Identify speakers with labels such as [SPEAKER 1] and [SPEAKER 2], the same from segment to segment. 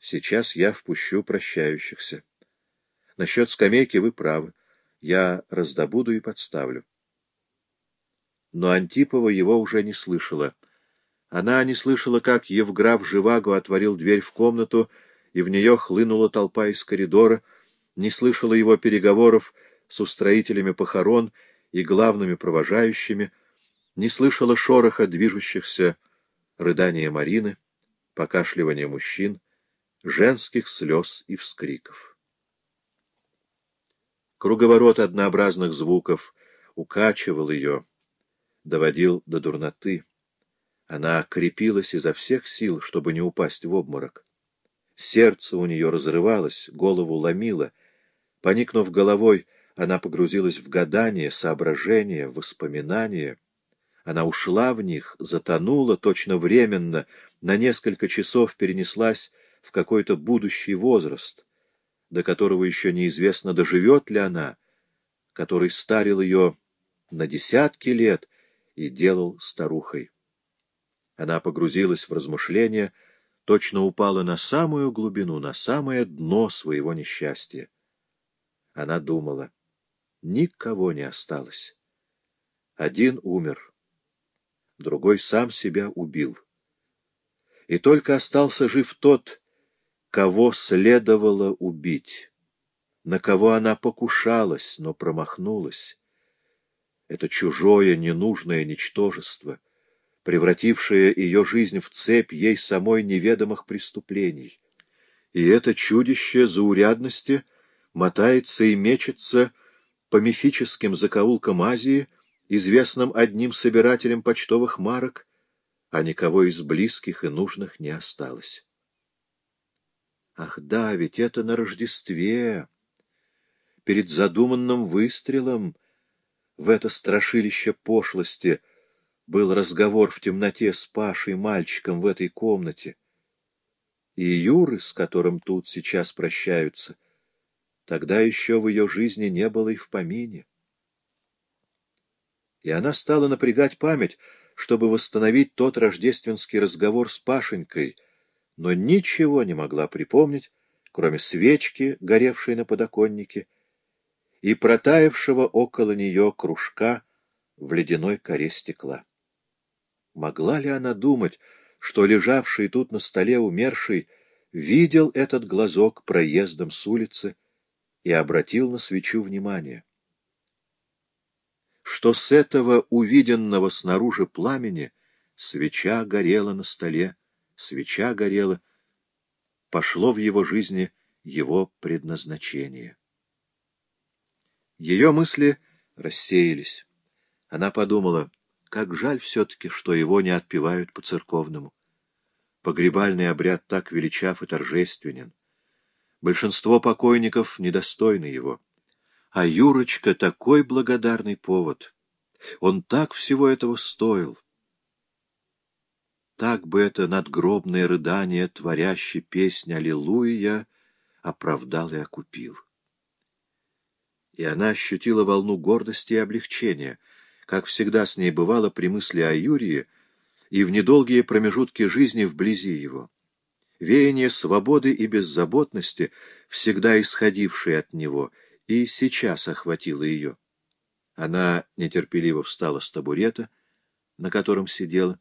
[SPEAKER 1] Сейчас я впущу прощающихся. Насчет скамейки вы правы. Я раздобуду и подставлю. Но Антипова его уже не слышала. Она не слышала, как Евграф Живаго отворил дверь в комнату, и в нее хлынула толпа из коридора, не слышала его переговоров с устроителями похорон и главными провожающими, не слышала шороха движущихся, рыдания Марины, покашливания мужчин, женских слез и вскриков. Круговорот однообразных звуков укачивал ее, доводил до дурноты. Она крепилась изо всех сил, чтобы не упасть в обморок. Сердце у нее разрывалось, голову ломило. Поникнув головой, она погрузилась в гадание, соображения, воспоминания. Она ушла в них, затонула точно временно, на несколько часов перенеслась в какой-то будущий возраст, до которого еще неизвестно, доживет ли она, который старил ее на десятки лет и делал старухой. Она погрузилась в размышления, точно упала на самую глубину, на самое дно своего несчастья. Она думала, никого не осталось. Один умер, другой сам себя убил. И только остался жив тот, кого следовало убить, на кого она покушалась, но промахнулась. Это чужое, ненужное ничтожество, превратившее ее жизнь в цепь ей самой неведомых преступлений. И это чудище заурядности мотается и мечется по мифическим закоулкам Азии, известным одним собирателем почтовых марок, а никого из близких и нужных не осталось. Ах да, ведь это на Рождестве, перед задуманным выстрелом в это страшилище пошлости был разговор в темноте с Пашей, мальчиком в этой комнате. И Юры, с которым тут сейчас прощаются, тогда еще в ее жизни не было и в помине. И она стала напрягать память, чтобы восстановить тот рождественский разговор с Пашенькой — но ничего не могла припомнить, кроме свечки, горевшей на подоконнике, и протаявшего около нее кружка в ледяной коре стекла. Могла ли она думать, что лежавший тут на столе умерший видел этот глазок проездом с улицы и обратил на свечу внимание? Что с этого увиденного снаружи пламени свеча горела на столе, свеча горела, пошло в его жизни его предназначение. Ее мысли рассеялись. Она подумала, как жаль все-таки, что его не отпевают по-церковному. Погребальный обряд так величав и торжественен. Большинство покойников недостойны его. А Юрочка — такой благодарный повод. Он так всего этого стоил. Так бы это надгробное рыдание, творящее песнь «Аллилуйя», оправдал и окупил. И она ощутила волну гордости и облегчения, как всегда с ней бывало при мысли о Юрии и в недолгие промежутки жизни вблизи его. Веяние свободы и беззаботности, всегда исходившее от него, и сейчас охватило ее. Она нетерпеливо встала с табурета, на котором сидела,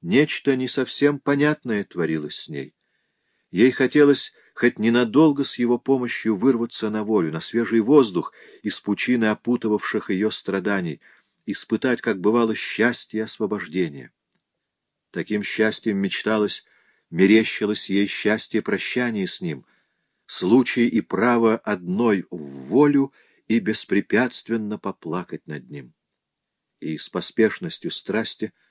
[SPEAKER 1] Нечто не совсем понятное творилось с ней. Ей хотелось хоть ненадолго с его помощью вырваться на волю, на свежий воздух из пучины опутывавших ее страданий, испытать, как бывало, счастье и освобождение. Таким счастьем мечталось, мерещилось ей счастье прощания с ним, случай и право одной в волю и беспрепятственно поплакать над ним. И с поспешностью страсти —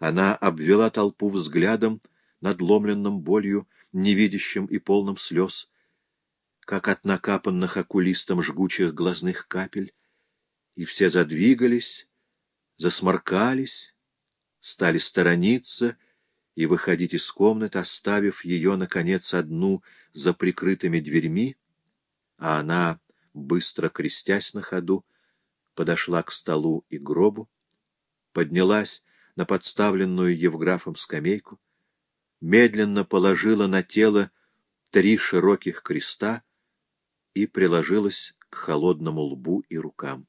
[SPEAKER 1] она обвела толпу взглядом, надломленным болью, невидящим и полным слез, как от накапанных окулистом жгучих глазных капель, и все задвигались, засморкались, стали сторониться и выходить из комнаты, оставив ее, наконец, одну за прикрытыми дверьми, а она, быстро крестясь на ходу, подошла к столу и гробу, поднялась на подставленную Евграфом скамейку, медленно положила на тело три широких креста и приложилась к холодному лбу и рукам.